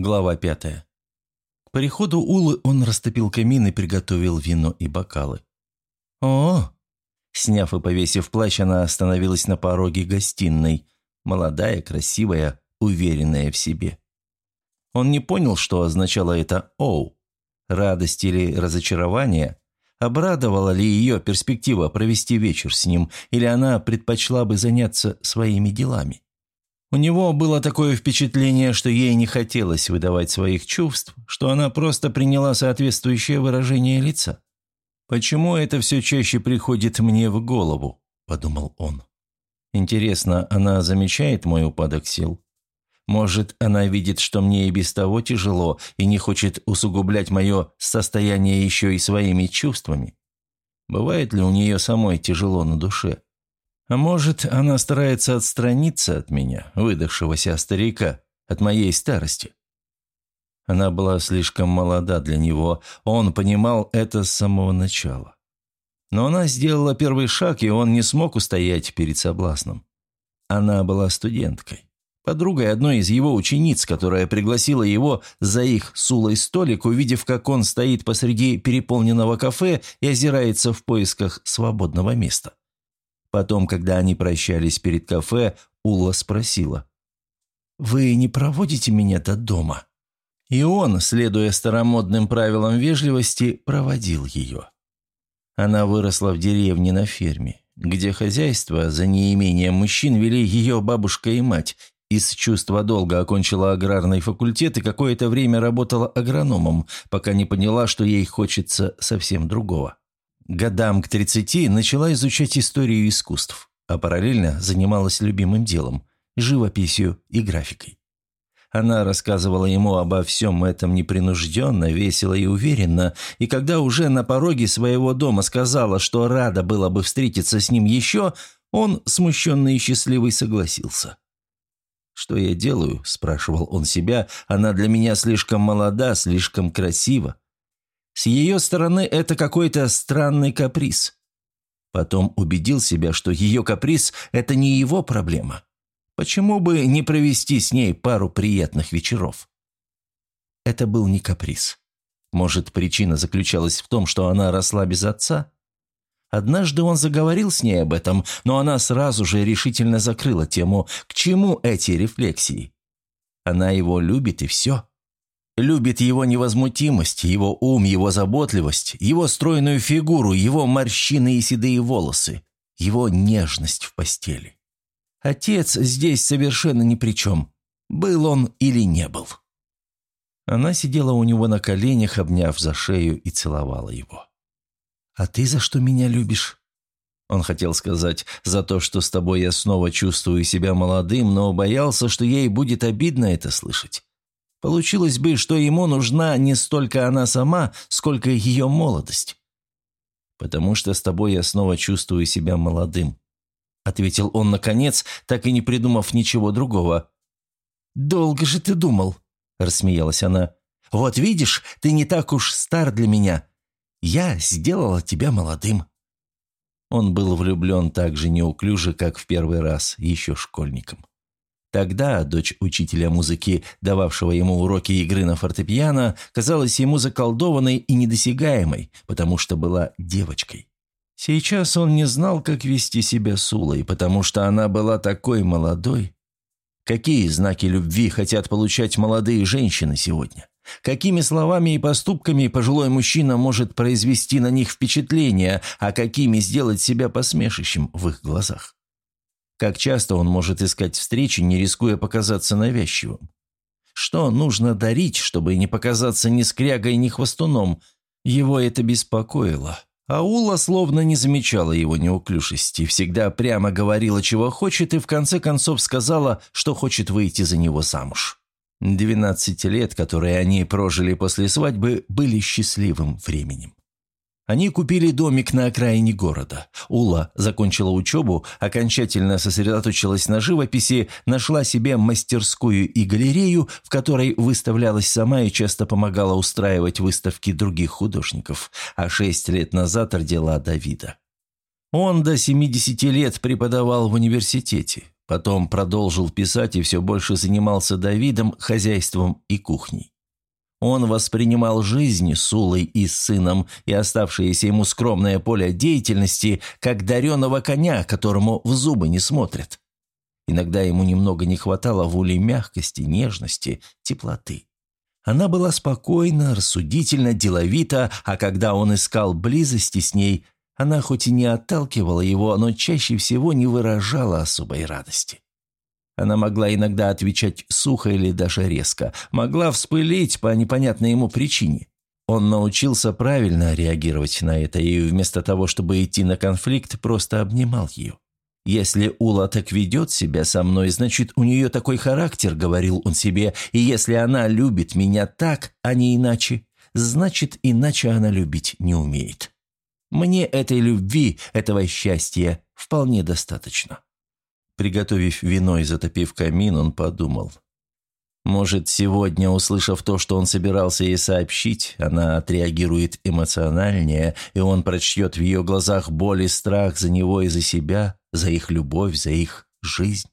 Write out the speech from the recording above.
Глава пятая. К приходу Улы он растопил камин и приготовил вино и бокалы. «О!» Сняв и повесив плащ, она остановилась на пороге гостиной. Молодая, красивая, уверенная в себе. Он не понял, что означало это «оу». Радость или разочарование? Обрадовала ли ее перспектива провести вечер с ним, или она предпочла бы заняться своими делами? У него было такое впечатление, что ей не хотелось выдавать своих чувств, что она просто приняла соответствующее выражение лица. «Почему это все чаще приходит мне в голову?» – подумал он. «Интересно, она замечает мой упадок сил? Может, она видит, что мне и без того тяжело, и не хочет усугублять мое состояние еще и своими чувствами? Бывает ли у нее самой тяжело на душе? А может, она старается отстраниться от меня, выдохшегося старика, от моей старости? Она была слишком молода для него, он понимал это с самого начала. Но она сделала первый шаг, и он не смог устоять перед соблазном. Она была студенткой подругой одной из его учениц, которая пригласила его за их сулой столик, увидев, как он стоит посреди переполненного кафе и озирается в поисках свободного места. Потом, когда они прощались перед кафе, Ула спросила. «Вы не проводите меня до дома?» И он, следуя старомодным правилам вежливости, проводил ее. Она выросла в деревне на ферме, где хозяйство за неимением мужчин вели ее бабушка и мать, из чувства долга окончила аграрный факультет и какое-то время работала агрономом, пока не поняла, что ей хочется совсем другого. Годам к 30 начала изучать историю искусств, а параллельно занималась любимым делом – живописью и графикой. Она рассказывала ему обо всем этом непринужденно, весело и уверенно, и когда уже на пороге своего дома сказала, что рада было бы встретиться с ним еще, он, смущенный и счастливый, согласился. «Что я делаю?» – спрашивал он себя. «Она для меня слишком молода, слишком красива. С ее стороны это какой-то странный каприз». Потом убедил себя, что ее каприз – это не его проблема. Почему бы не провести с ней пару приятных вечеров? Это был не каприз. Может, причина заключалась в том, что она росла без отца? Однажды он заговорил с ней об этом, но она сразу же решительно закрыла тему «К чему эти рефлексии?» Она его любит и все. Любит его невозмутимость, его ум, его заботливость, его стройную фигуру, его морщины и седые волосы, его нежность в постели. Отец здесь совершенно ни при чем. Был он или не был. Она сидела у него на коленях, обняв за шею и целовала его. «А ты за что меня любишь?» Он хотел сказать «за то, что с тобой я снова чувствую себя молодым», но боялся, что ей будет обидно это слышать. Получилось бы, что ему нужна не столько она сама, сколько ее молодость. «Потому что с тобой я снова чувствую себя молодым», — ответил он наконец, так и не придумав ничего другого. «Долго же ты думал», — рассмеялась она. «Вот видишь, ты не так уж стар для меня. Я сделала тебя молодым». Он был влюблен так же неуклюже, как в первый раз, еще школьником. Тогда дочь учителя музыки, дававшего ему уроки игры на фортепиано, казалась ему заколдованной и недосягаемой, потому что была девочкой. Сейчас он не знал, как вести себя с Улой, потому что она была такой молодой. Какие знаки любви хотят получать молодые женщины сегодня? Какими словами и поступками пожилой мужчина может произвести на них впечатление, а какими сделать себя посмешищем в их глазах? Как часто он может искать встречи, не рискуя показаться навязчивым? Что нужно дарить, чтобы не показаться ни скрягой, ни хвостуном? Его это беспокоило. Аула словно не замечала его неуклюжести, всегда прямо говорила, чего хочет, и в конце концов сказала, что хочет выйти за него замуж. Двенадцать лет, которые они прожили после свадьбы, были счастливым временем. Они купили домик на окраине города. Ула закончила учебу, окончательно сосредоточилась на живописи, нашла себе мастерскую и галерею, в которой выставлялась сама и часто помогала устраивать выставки других художников, а шесть лет назад родила Давида. Он до 70 лет преподавал в университете, Потом продолжил писать и все больше занимался Давидом, хозяйством и кухней. Он воспринимал жизнь с Улой и с сыном и оставшееся ему скромное поле деятельности, как дареного коня, которому в зубы не смотрят. Иногда ему немного не хватало в Уле мягкости, нежности, теплоты. Она была спокойна, рассудительна, деловита, а когда он искал близости с ней, она хоть и не отталкивала его, но чаще всего не выражала особой радости. Она могла иногда отвечать сухо или даже резко, могла вспылить по непонятной ему причине. Он научился правильно реагировать на это и вместо того, чтобы идти на конфликт, просто обнимал ее. «Если Ула так ведет себя со мной, значит, у нее такой характер», — говорил он себе, «и если она любит меня так, а не иначе, значит, иначе она любить не умеет. Мне этой любви, этого счастья вполне достаточно». Приготовив вино и затопив камин, он подумал. Может, сегодня, услышав то, что он собирался ей сообщить, она отреагирует эмоциональнее, и он прочтет в ее глазах боль и страх за него и за себя, за их любовь, за их жизнь.